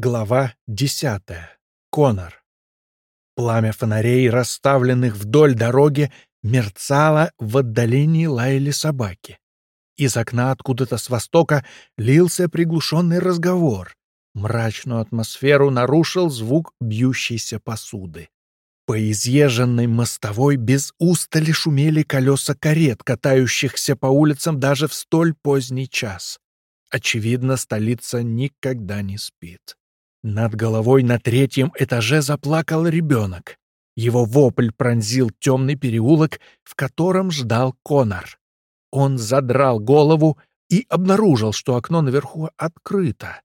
Глава десятая. Конор. Пламя фонарей, расставленных вдоль дороги, мерцало в отдалении лаяли собаки. Из окна откуда-то с востока лился приглушенный разговор. Мрачную атмосферу нарушил звук бьющейся посуды. По изъезженной мостовой без устали шумели колеса карет, катающихся по улицам даже в столь поздний час. Очевидно, столица никогда не спит. Над головой на третьем этаже заплакал ребенок. Его вопль пронзил темный переулок, в котором ждал Конор. Он задрал голову и обнаружил, что окно наверху открыто.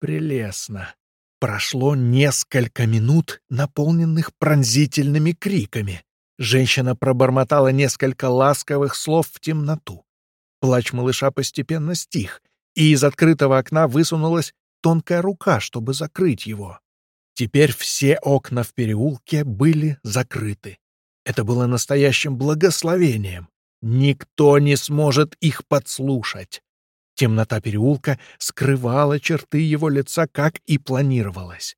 Прелестно. Прошло несколько минут, наполненных пронзительными криками. Женщина пробормотала несколько ласковых слов в темноту. Плач малыша постепенно стих, и из открытого окна высунулась тонкая рука, чтобы закрыть его. Теперь все окна в переулке были закрыты. Это было настоящим благословением. Никто не сможет их подслушать. Темнота переулка скрывала черты его лица, как и планировалось.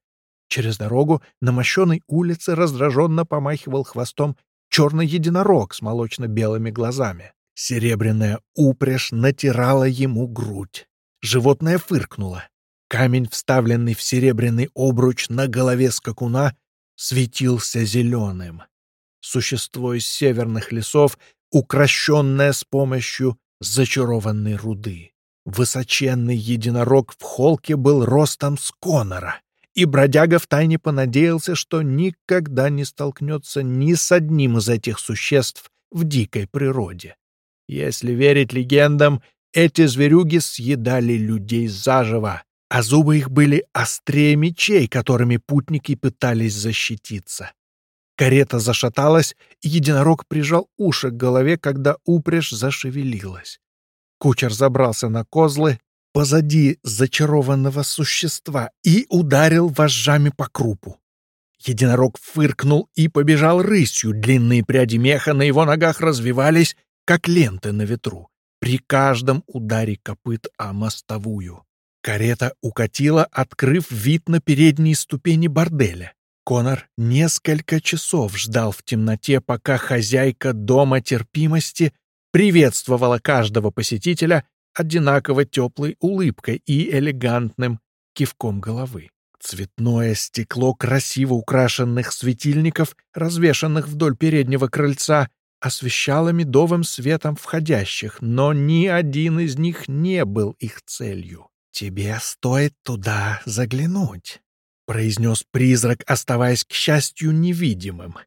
Через дорогу на мощенной улице раздраженно помахивал хвостом черный единорог с молочно-белыми глазами. Серебряная упряжь натирала ему грудь. Животное фыркнуло. Камень, вставленный в серебряный обруч на голове скакуна, светился зеленым. Существо из северных лесов, укращенное с помощью зачарованной руды. Высоченный единорог в холке был ростом с конора, и бродяга втайне понадеялся, что никогда не столкнется ни с одним из этих существ в дикой природе. Если верить легендам, эти зверюги съедали людей заживо, а зубы их были острее мечей, которыми путники пытались защититься. Карета зашаталась, и единорог прижал уши к голове, когда упряжь зашевелилась. Кучер забрался на козлы позади зачарованного существа и ударил вожжами по крупу. Единорог фыркнул и побежал рысью, длинные пряди меха на его ногах развивались, как ленты на ветру, при каждом ударе копыт о мостовую. Карета укатила, открыв вид на передние ступени борделя. Конор несколько часов ждал в темноте, пока хозяйка дома терпимости приветствовала каждого посетителя одинаково теплой улыбкой и элегантным кивком головы. Цветное стекло красиво украшенных светильников, развешанных вдоль переднего крыльца, освещало медовым светом входящих, но ни один из них не был их целью. «Тебе стоит туда заглянуть», — произнес призрак, оставаясь, к счастью, невидимым.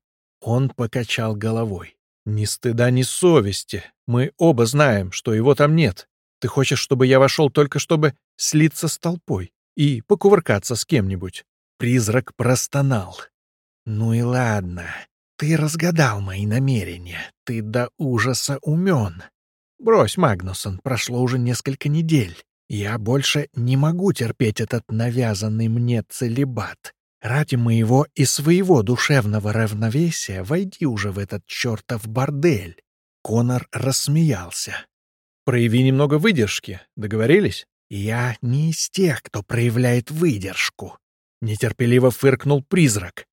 Он покачал головой. «Ни стыда, ни совести. Мы оба знаем, что его там нет. Ты хочешь, чтобы я вошел только чтобы слиться с толпой и покувыркаться с кем-нибудь?» Призрак простонал. «Ну и ладно. Ты разгадал мои намерения. Ты до ужаса умен. Брось, Магнусон, прошло уже несколько недель. Я больше не могу терпеть этот навязанный мне целебат. Ради моего и своего душевного равновесия войди уже в этот чертов бордель. Конор рассмеялся. «Прояви немного выдержки. Договорились?» «Я не из тех, кто проявляет выдержку», — нетерпеливо фыркнул призрак.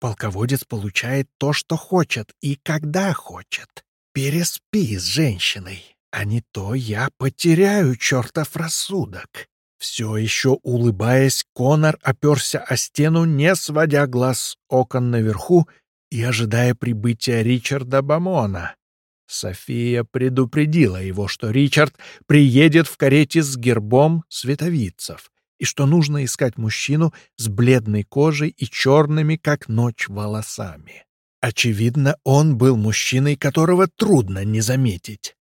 «Полководец получает то, что хочет и когда хочет. Переспи с женщиной, а не то я потеряю чертов рассудок. Все еще улыбаясь, Конор оперся о стену, не сводя глаз с окон наверху и ожидая прибытия Ричарда Бамона. София предупредила его, что Ричард приедет в карете с гербом световицев и что нужно искать мужчину с бледной кожей и черными, как ночь, волосами. Очевидно, он был мужчиной, которого трудно не заметить.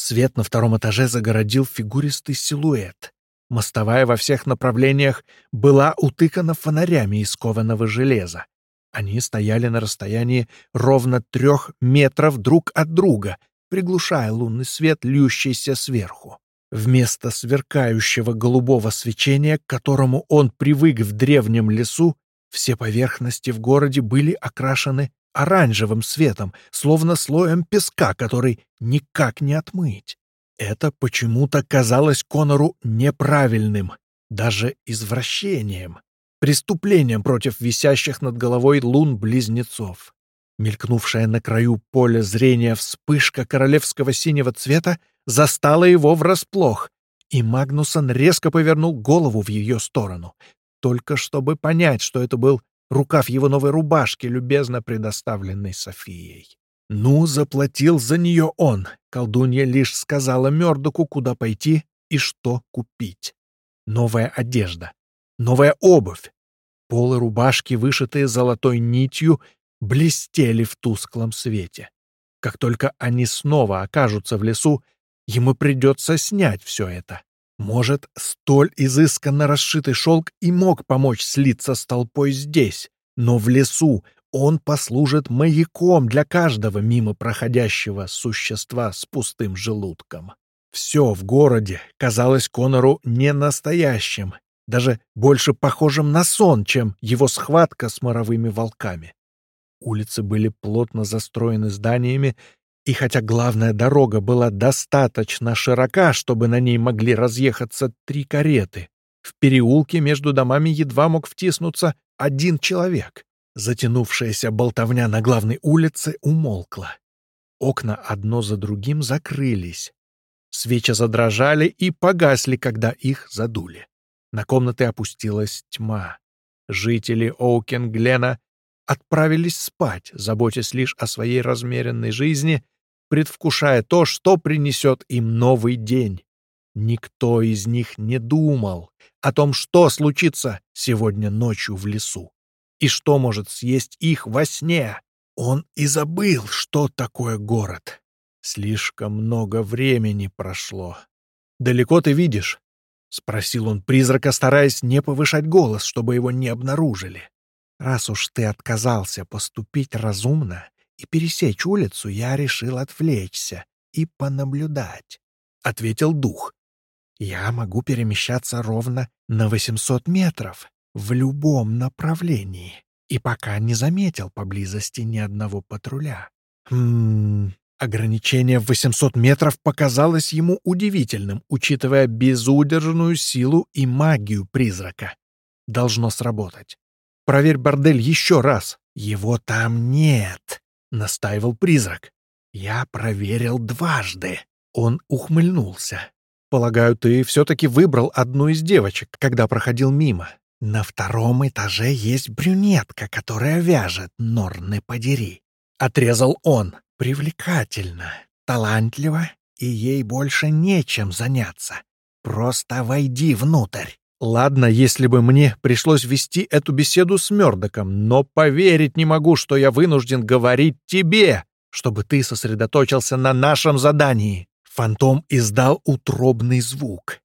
Свет на втором этаже загородил фигуристый силуэт. Мостовая во всех направлениях была утыкана фонарями из кованого железа. Они стояли на расстоянии ровно трех метров друг от друга, приглушая лунный свет, льющийся сверху. Вместо сверкающего голубого свечения, к которому он привык в древнем лесу, все поверхности в городе были окрашены оранжевым светом, словно слоем песка, который никак не отмыть. Это почему-то казалось Конору неправильным, даже извращением. преступлением против висящих над головой лун-близнецов. Мелькнувшая на краю поля зрения вспышка королевского синего цвета застала его врасплох, и Магнусон резко повернул голову в ее сторону, только чтобы понять, что это был рукав его новой рубашки, любезно предоставленной Софией. Ну, заплатил за нее он. Колдунья лишь сказала Мёрдоку, куда пойти и что купить. Новая одежда, новая обувь. Полы рубашки, вышитые золотой нитью, блестели в тусклом свете. Как только они снова окажутся в лесу, ему придется снять все это. Может, столь изысканно расшитый шелк и мог помочь слиться с толпой здесь, но в лесу он послужит маяком для каждого мимо проходящего существа с пустым желудком. Все в городе казалось Конору не настоящим, даже больше похожим на сон, чем его схватка с моровыми волками. Улицы были плотно застроены зданиями, и хотя главная дорога была достаточно широка, чтобы на ней могли разъехаться три кареты, в переулке между домами едва мог втиснуться один человек. Затянувшаяся болтовня на главной улице умолкла. Окна одно за другим закрылись. Свечи задрожали и погасли, когда их задули. На комнаты опустилась тьма. Жители Оукен-Глена отправились спать, заботясь лишь о своей размеренной жизни, предвкушая то, что принесет им новый день. Никто из них не думал о том, что случится сегодня ночью в лесу и что может съесть их во сне. Он и забыл, что такое город. Слишком много времени прошло. «Далеко ты видишь?» — спросил он призрака, стараясь не повышать голос, чтобы его не обнаружили. «Раз уж ты отказался поступить разумно и пересечь улицу, я решил отвлечься и понаблюдать», — ответил дух. «Я могу перемещаться ровно на 800 метров, в любом направлении, и пока не заметил поблизости ни одного патруля. Хм, ограничение в 800 метров показалось ему удивительным, учитывая безудержную силу и магию призрака. Должно сработать. Проверь бордель еще раз. Его там нет, настаивал призрак. Я проверил дважды. Он ухмыльнулся. Полагаю, ты все-таки выбрал одну из девочек, когда проходил мимо. На втором этаже есть брюнетка, которая вяжет, норны подери. Отрезал он. Привлекательно, талантливо, и ей больше нечем заняться. Просто войди внутрь. Ладно, если бы мне пришлось вести эту беседу с Мёрдоком, но поверить не могу, что я вынужден говорить тебе, чтобы ты сосредоточился на нашем задании. Фантом издал утробный звук.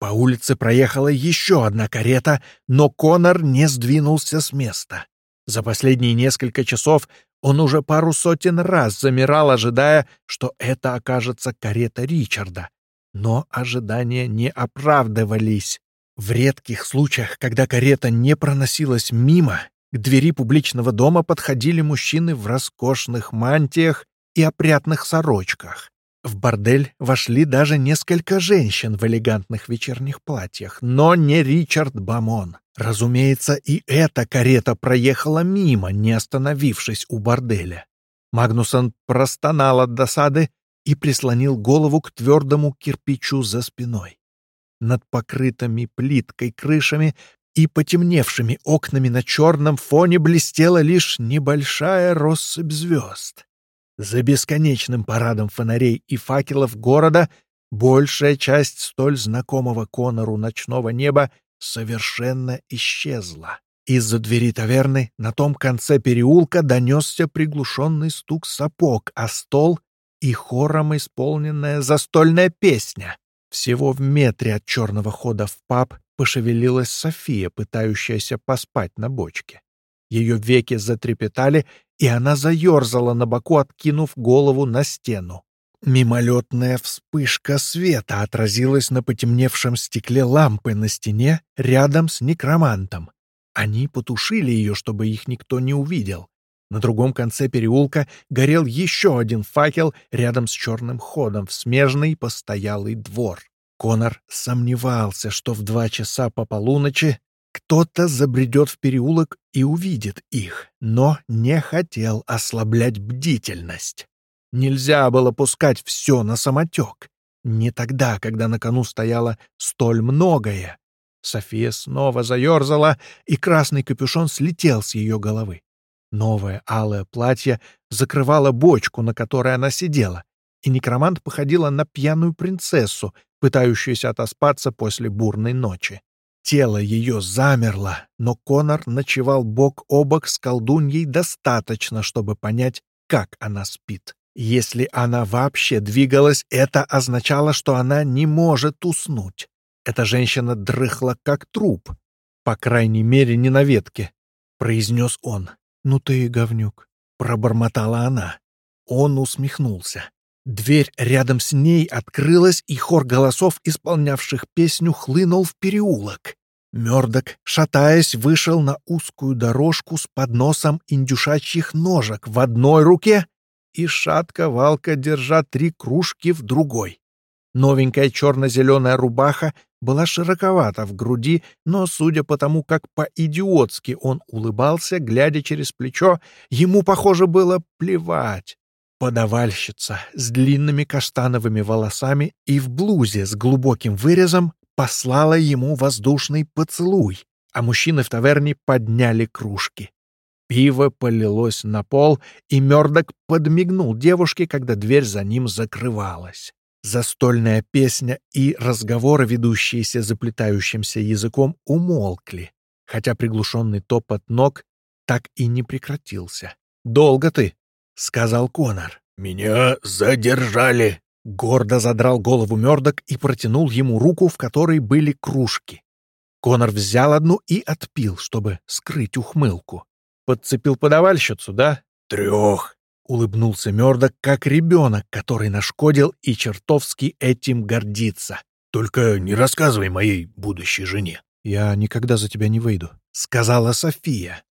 По улице проехала еще одна карета, но Конор не сдвинулся с места. За последние несколько часов он уже пару сотен раз замирал, ожидая, что это окажется карета Ричарда. Но ожидания не оправдывались. В редких случаях, когда карета не проносилась мимо, к двери публичного дома подходили мужчины в роскошных мантиях и опрятных сорочках. В бордель вошли даже несколько женщин в элегантных вечерних платьях, но не Ричард Бамон. Разумеется, и эта карета проехала мимо, не остановившись у борделя. Магнусон простонал от досады и прислонил голову к твердому кирпичу за спиной. Над покрытыми плиткой крышами и потемневшими окнами на черном фоне блестела лишь небольшая россыпь звезд. За бесконечным парадом фонарей и факелов города большая часть столь знакомого Конору ночного неба совершенно исчезла. Из-за двери таверны на том конце переулка донесся приглушенный стук сапог, а стол и хором исполненная застольная песня. Всего в метре от черного хода в паб пошевелилась София, пытающаяся поспать на бочке. Ее веки затрепетали, и она заерзала на боку, откинув голову на стену. Мимолетная вспышка света отразилась на потемневшем стекле лампы на стене рядом с некромантом. Они потушили ее, чтобы их никто не увидел. На другом конце переулка горел еще один факел рядом с черным ходом в смежный постоялый двор. Конор сомневался, что в два часа по полуночи Кто-то забредет в переулок и увидит их, но не хотел ослаблять бдительность. Нельзя было пускать все на самотек. Не тогда, когда на кону стояло столь многое. София снова заерзала, и красный капюшон слетел с ее головы. Новое алое платье закрывало бочку, на которой она сидела, и некромант походила на пьяную принцессу, пытающуюся отоспаться после бурной ночи. Тело ее замерло, но Конор ночевал бок о бок с колдуньей достаточно, чтобы понять, как она спит. Если она вообще двигалась, это означало, что она не может уснуть. Эта женщина дрыхла, как труп. По крайней мере, не на ветке, — произнес он. «Ну ты и говнюк», — пробормотала она. Он усмехнулся. Дверь рядом с ней открылась, и хор голосов, исполнявших песню, хлынул в переулок. Мёрдок, шатаясь, вышел на узкую дорожку с подносом индюшачьих ножек в одной руке и шатко-валко, держа три кружки в другой. Новенькая черно-зеленая рубаха была широковата в груди, но, судя по тому, как по-идиотски он улыбался, глядя через плечо, ему, похоже, было плевать. Подавальщица с длинными каштановыми волосами и в блузе с глубоким вырезом послала ему воздушный поцелуй, а мужчины в таверне подняли кружки. Пиво полилось на пол, и Мёрдок подмигнул девушке, когда дверь за ним закрывалась. Застольная песня и разговоры, ведущиеся заплетающимся языком, умолкли, хотя приглушенный топот ног так и не прекратился. «Долго ты?» — сказал Конор. «Меня задержали!» Гордо задрал голову Мёрдок и протянул ему руку, в которой были кружки. Конор взял одну и отпил, чтобы скрыть ухмылку. «Подцепил подавальщицу, да?» «Трех!» — улыбнулся Мёрдок, как ребенок, который нашкодил и чертовски этим гордится. «Только не рассказывай моей будущей жене». «Я никогда за тебя не выйду», — сказала София.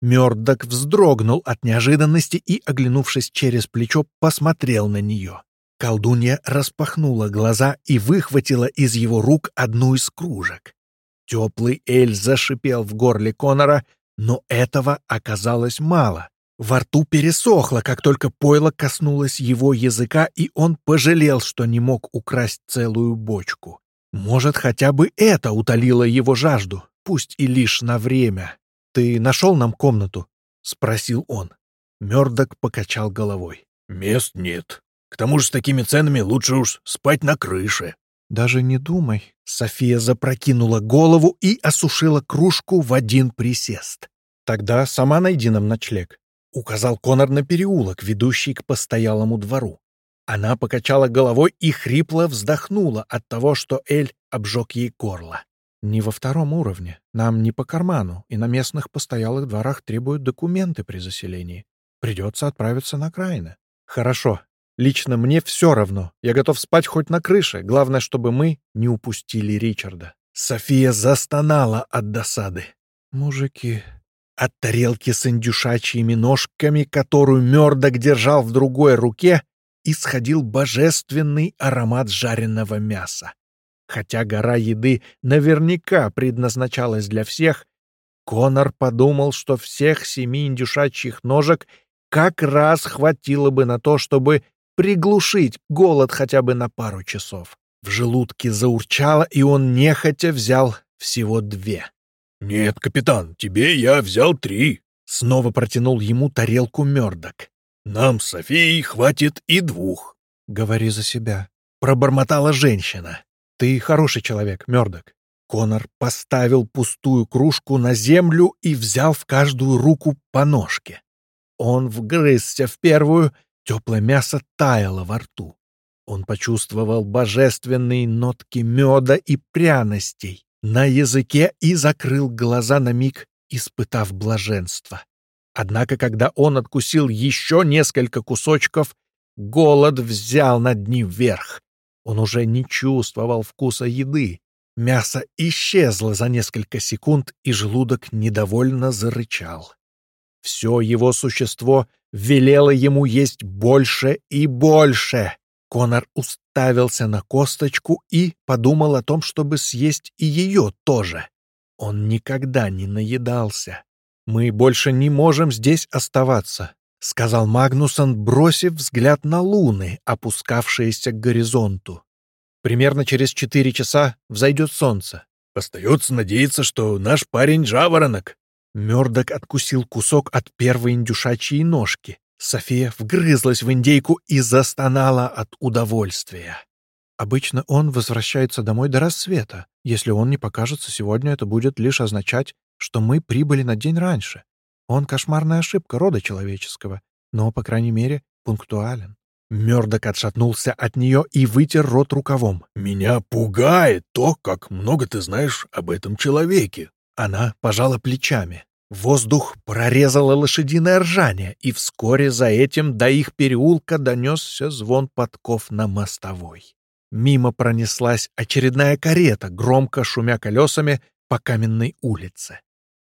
Мёрдок вздрогнул от неожиданности и, оглянувшись через плечо, посмотрел на нее. Колдунья распахнула глаза и выхватила из его рук одну из кружек. Теплый эль зашипел в горле Конора, но этого оказалось мало. Во рту пересохло, как только пойло коснулось его языка, и он пожалел, что не мог украсть целую бочку. Может, хотя бы это утолило его жажду, пусть и лишь на время. «Ты нашел нам комнату?» — спросил он. Мёрдок покачал головой. «Мест нет. К тому же с такими ценами лучше уж спать на крыше». «Даже не думай». София запрокинула голову и осушила кружку в один присест. «Тогда сама найди нам ночлег», — указал Конор на переулок, ведущий к постоялому двору. Она покачала головой и хрипло вздохнула от того, что Эль обжег ей горло. Не во втором уровне. Нам не по карману, и на местных постоялых дворах требуют документы при заселении. Придется отправиться на окраины. Хорошо. Лично мне все равно. Я готов спать хоть на крыше. Главное, чтобы мы не упустили Ричарда. София застонала от досады. Мужики. От тарелки с индюшачьими ножками, которую Мёрдок держал в другой руке, исходил божественный аромат жареного мяса. Хотя гора еды наверняка предназначалась для всех, Конор подумал, что всех семи индюшачьих ножек как раз хватило бы на то, чтобы приглушить голод хотя бы на пару часов. В желудке заурчало, и он нехотя взял всего две. «Нет, капитан, тебе я взял три», — снова протянул ему тарелку Мёрдок. «Нам с Софией хватит и двух». «Говори за себя», — пробормотала женщина. «Ты хороший человек, Мёрдок». Конор поставил пустую кружку на землю и взял в каждую руку по ножке. Он вгрызся в первую, теплое мясо таяло во рту. Он почувствовал божественные нотки меда и пряностей на языке и закрыл глаза на миг, испытав блаженство. Однако, когда он откусил еще несколько кусочков, голод взял над ним верх. Он уже не чувствовал вкуса еды. Мясо исчезло за несколько секунд, и желудок недовольно зарычал. Все его существо велело ему есть больше и больше. Конор уставился на косточку и подумал о том, чтобы съесть и ее тоже. Он никогда не наедался. Мы больше не можем здесь оставаться, сказал Магнусон, бросив взгляд на луны, опускавшиеся к горизонту. Примерно через четыре часа взойдет солнце. Остается надеяться, что наш парень жаворонок. Мёрдок откусил кусок от первой индюшачьей ножки. София вгрызлась в индейку и застонала от удовольствия. Обычно он возвращается домой до рассвета. Если он не покажется сегодня, это будет лишь означать, что мы прибыли на день раньше. Он кошмарная ошибка рода человеческого, но, по крайней мере, пунктуален. Мёрдок отшатнулся от нее и вытер рот рукавом. «Меня пугает то, как много ты знаешь об этом человеке». Она пожала плечами. Воздух прорезало лошадиное ржание, и вскоре за этим до их переулка донесся звон подков на мостовой. Мимо пронеслась очередная карета, громко шумя колесами по каменной улице.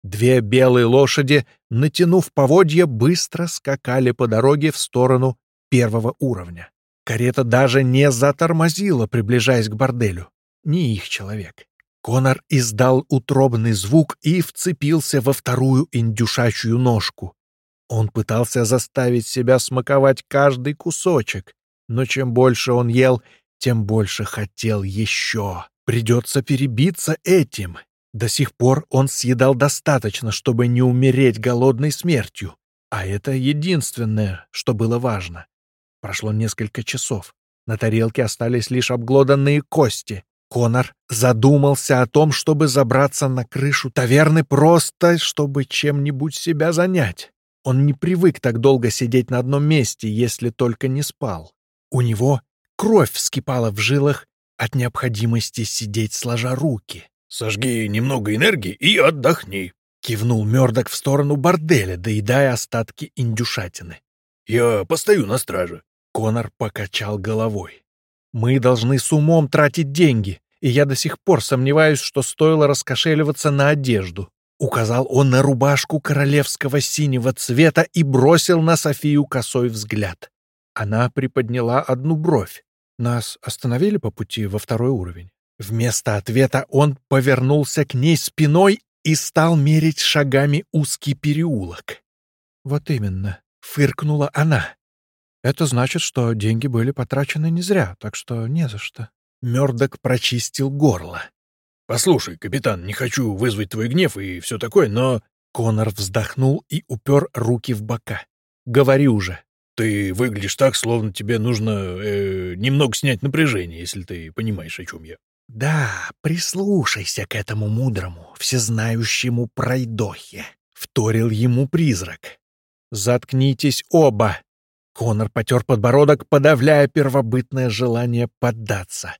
Две белые лошади, натянув поводья, быстро скакали по дороге в сторону первого уровня. Карета даже не затормозила, приближаясь к борделю. Не их человек. Конор издал утробный звук и вцепился во вторую индюшачью ножку. Он пытался заставить себя смаковать каждый кусочек, но чем больше он ел, тем больше хотел еще. Придется перебиться этим. До сих пор он съедал достаточно, чтобы не умереть голодной смертью. А это единственное, что было важно. Прошло несколько часов. На тарелке остались лишь обглоданные кости. Конор задумался о том, чтобы забраться на крышу таверны просто, чтобы чем-нибудь себя занять. Он не привык так долго сидеть на одном месте, если только не спал. У него кровь вскипала в жилах от необходимости сидеть сложа руки. «Сожги немного энергии и отдохни», — кивнул Мёрдок в сторону борделя, доедая остатки индюшатины. «Я постою на страже. Конор покачал головой. «Мы должны с умом тратить деньги, и я до сих пор сомневаюсь, что стоило раскошеливаться на одежду». Указал он на рубашку королевского синего цвета и бросил на Софию косой взгляд. Она приподняла одну бровь. Нас остановили по пути во второй уровень. Вместо ответа он повернулся к ней спиной и стал мерить шагами узкий переулок. «Вот именно», — фыркнула она. Это значит, что деньги были потрачены не зря, так что не за что. Мёрдок прочистил горло. «Послушай, капитан, не хочу вызвать твой гнев и все такое, но...» Конор вздохнул и упер руки в бока. «Говори уже». «Ты выглядишь так, словно тебе нужно э, немного снять напряжение, если ты понимаешь, о чем я». «Да, прислушайся к этому мудрому, всезнающему пройдохе», — вторил ему призрак. «Заткнитесь оба!» Конор потер подбородок, подавляя первобытное желание поддаться.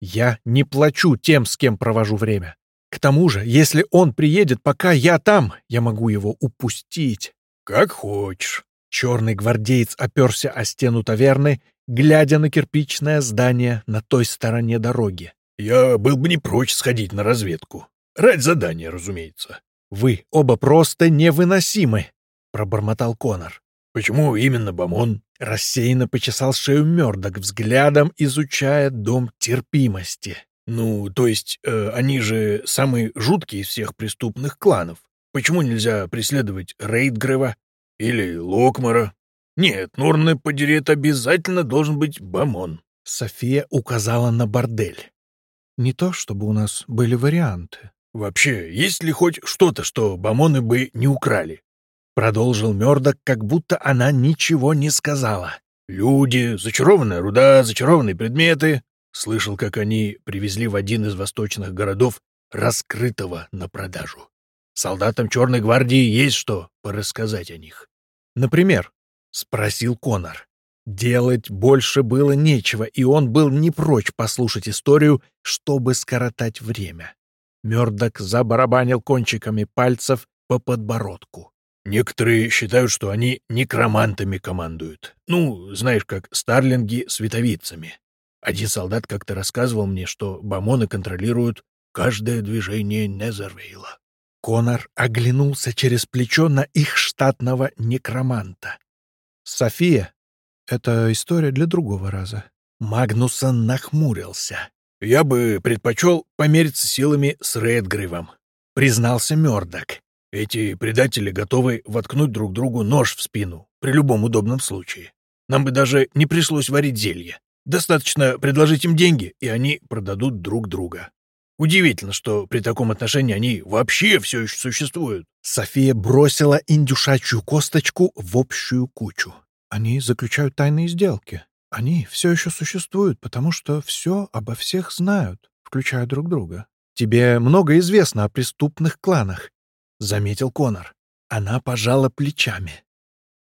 «Я не плачу тем, с кем провожу время. К тому же, если он приедет, пока я там, я могу его упустить». «Как хочешь». Черный гвардеец оперся о стену таверны, глядя на кирпичное здание на той стороне дороги. «Я был бы не прочь сходить на разведку. Ради задания, разумеется». «Вы оба просто невыносимы», — пробормотал Конор. «Почему именно Бамон?» Рассеянно почесал шею Мёрдок, взглядом изучая дом терпимости. «Ну, то есть, э, они же самые жуткие из всех преступных кланов. Почему нельзя преследовать Рейдгрева или Локмара? Нет, Норны подерет обязательно должен быть Бамон». София указала на бордель. «Не то, чтобы у нас были варианты». «Вообще, есть ли хоть что-то, что Бамоны бы не украли? Продолжил Мёрдок, как будто она ничего не сказала. «Люди, зачарованная руда, зачарованные предметы». Слышал, как они привезли в один из восточных городов раскрытого на продажу. Солдатам Черной гвардии есть что порассказать о них. «Например?» — спросил Конор. Делать больше было нечего, и он был не прочь послушать историю, чтобы скоротать время. Мёрдок забарабанил кончиками пальцев по подбородку. Некоторые считают, что они некромантами командуют. Ну, знаешь, как старлинги световицами. Один солдат как-то рассказывал мне, что бомоны контролируют каждое движение Незервейла. Конор оглянулся через плечо на их штатного некроманта. «София, это история для другого раза». Магнусон нахмурился. «Я бы предпочел помериться силами с Редгривом», признался Мёрдок. Эти предатели готовы воткнуть друг другу нож в спину при любом удобном случае. Нам бы даже не пришлось варить зелье. Достаточно предложить им деньги, и они продадут друг друга. Удивительно, что при таком отношении они вообще все еще существуют. София бросила индюшачью косточку в общую кучу. Они заключают тайные сделки. Они все еще существуют, потому что все обо всех знают, включая друг друга. Тебе много известно о преступных кланах, — заметил Конор. Она пожала плечами.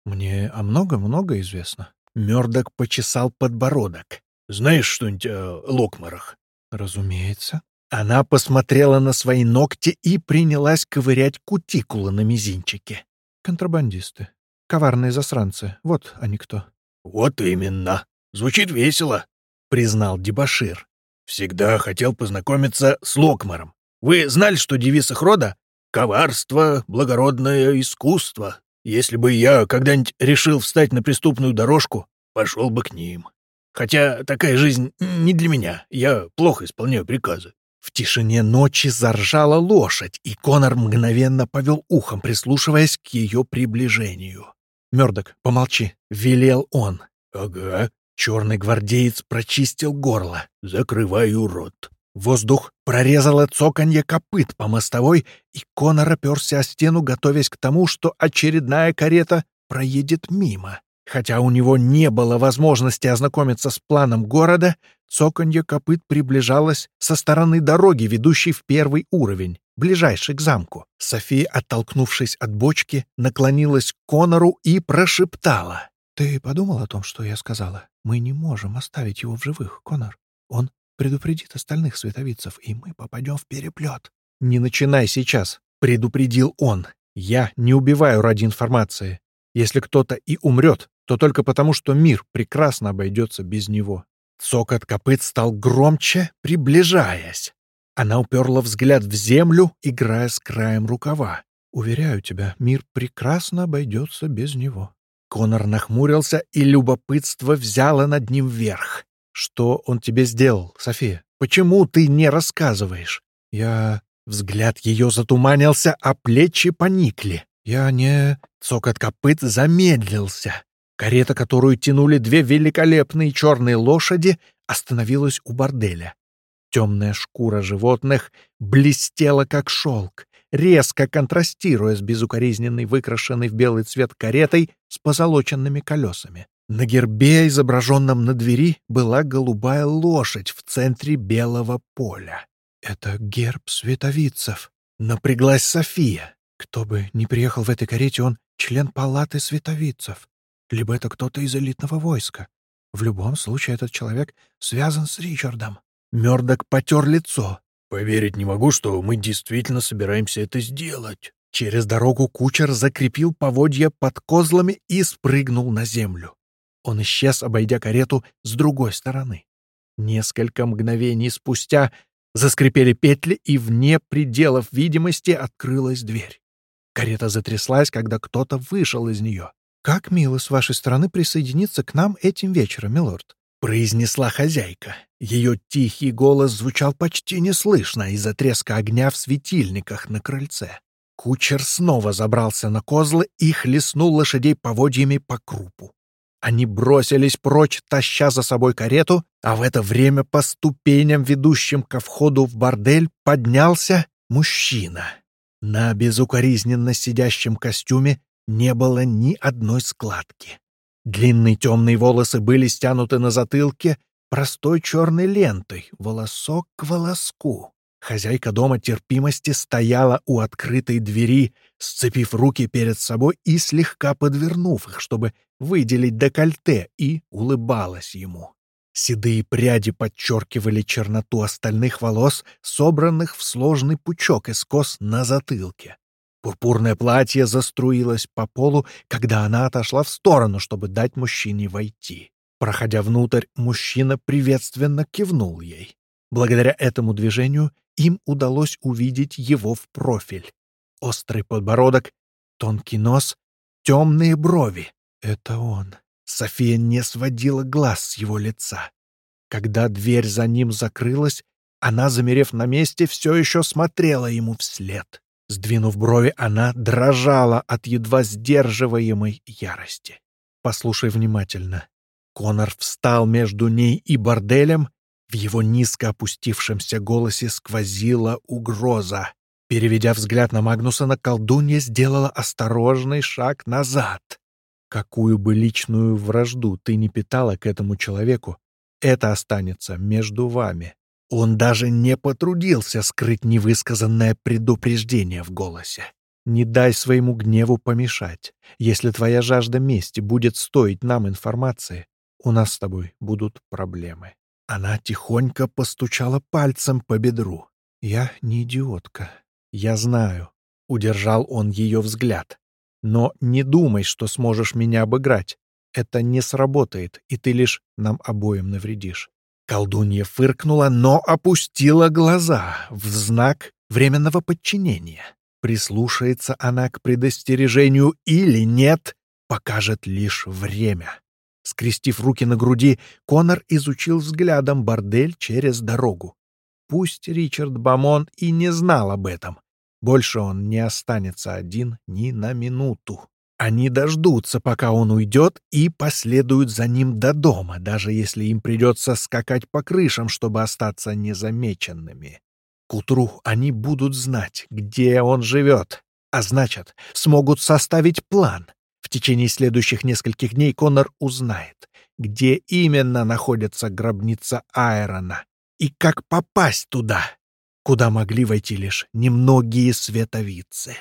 Мне о много-много известно. Мёрдок почесал подбородок. Знаешь что-нибудь о Локмарах? Разумеется. Она посмотрела на свои ногти и принялась ковырять кутикулы на мизинчике. Контрабандисты. Коварные засранцы. Вот они кто. Вот именно. Звучит весело, признал Дебашир. Всегда хотел познакомиться с Локмаром. Вы знали, что девиз их рода — коварство, благородное искусство. Если бы я когда-нибудь решил встать на преступную дорожку, пошел бы к ним. Хотя такая жизнь не для меня, я плохо исполняю приказы. В тишине ночи заржала лошадь, и Конор мгновенно повел ухом, прислушиваясь к ее приближению. «Мёрдок, помолчи», — велел он. «Ага». Черный гвардеец прочистил горло. «Закрываю рот». Воздух прорезало цоканье копыт по мостовой, и Конор оперся о стену, готовясь к тому, что очередная карета проедет мимо. Хотя у него не было возможности ознакомиться с планом города, цоканье копыт приближалось со стороны дороги, ведущей в первый уровень, ближайший к замку. София, оттолкнувшись от бочки, наклонилась к Конору и прошептала. «Ты подумал о том, что я сказала? Мы не можем оставить его в живых, Конор. Он предупредит остальных световицев, и мы попадем в переплет». «Не начинай сейчас», — предупредил он. «Я не убиваю ради информации. Если кто-то и умрет, то только потому, что мир прекрасно обойдется без него. Цокот копыт стал громче, приближаясь. Она уперла взгляд в землю, играя с краем рукава. «Уверяю тебя, мир прекрасно обойдется без него». Конор нахмурился, и любопытство взяло над ним верх. «Что он тебе сделал, София? Почему ты не рассказываешь?» «Я...» Взгляд ее затуманился, а плечи поникли. «Я не...» Цокот копыт замедлился. Карета, которую тянули две великолепные черные лошади, остановилась у борделя. Темная шкура животных блестела, как шелк, резко контрастируя с безукоризненной выкрашенной в белый цвет каретой с позолоченными колесами. На гербе, изображенном на двери, была голубая лошадь в центре белого поля. «Это герб световицев», — напряглась София. Кто бы ни приехал в этой карете, он член палаты световицев либо это кто-то из элитного войска. В любом случае этот человек связан с Ричардом. Мёрдок потер лицо. «Поверить не могу, что мы действительно собираемся это сделать». Через дорогу кучер закрепил поводья под козлами и спрыгнул на землю. Он исчез, обойдя карету с другой стороны. Несколько мгновений спустя заскрипели петли, и вне пределов видимости открылась дверь. Карета затряслась, когда кто-то вышел из нее. «Как мило с вашей стороны присоединиться к нам этим вечером, милорд», — произнесла хозяйка. Ее тихий голос звучал почти неслышно из-за треска огня в светильниках на крыльце. Кучер снова забрался на козлы и хлестнул лошадей поводьями по крупу. Они бросились прочь, таща за собой карету, а в это время по ступеням, ведущим ко входу в бордель, поднялся мужчина. На безукоризненно сидящем костюме не было ни одной складки. Длинные темные волосы были стянуты на затылке простой черной лентой, волосок к волоску. Хозяйка дома терпимости стояла у открытой двери, сцепив руки перед собой и слегка подвернув их, чтобы выделить декольте, и улыбалась ему. Седые пряди подчеркивали черноту остальных волос, собранных в сложный пучок из кос на затылке. Пурпурное платье заструилось по полу, когда она отошла в сторону, чтобы дать мужчине войти. Проходя внутрь, мужчина приветственно кивнул ей. Благодаря этому движению им удалось увидеть его в профиль. Острый подбородок, тонкий нос, темные брови. Это он. София не сводила глаз с его лица. Когда дверь за ним закрылась, Она, замерев на месте, все еще смотрела ему вслед. Сдвинув брови, она дрожала от едва сдерживаемой ярости. «Послушай внимательно». Конор встал между ней и борделем. В его низко опустившемся голосе сквозила угроза. Переведя взгляд на Магнусона, колдунья сделала осторожный шаг назад. Какую бы личную вражду ты не питала к этому человеку, это останется между вами. Он даже не потрудился скрыть невысказанное предупреждение в голосе. Не дай своему гневу помешать. Если твоя жажда мести будет стоить нам информации, у нас с тобой будут проблемы. Она тихонько постучала пальцем по бедру. Я не идиотка. Я знаю. Удержал он ее взгляд. Но не думай, что сможешь меня обыграть. Это не сработает, и ты лишь нам обоим навредишь. Колдунья фыркнула, но опустила глаза в знак временного подчинения. Прислушается она к предостережению или нет, покажет лишь время. Скрестив руки на груди, Конор изучил взглядом бордель через дорогу. Пусть Ричард Бамон и не знал об этом. Больше он не останется один ни на минуту. Они дождутся, пока он уйдет, и последуют за ним до дома, даже если им придется скакать по крышам, чтобы остаться незамеченными. К утру они будут знать, где он живет, а значит, смогут составить план. В течение следующих нескольких дней Конор узнает, где именно находится гробница Айрона и как попасть туда, куда могли войти лишь немногие световицы.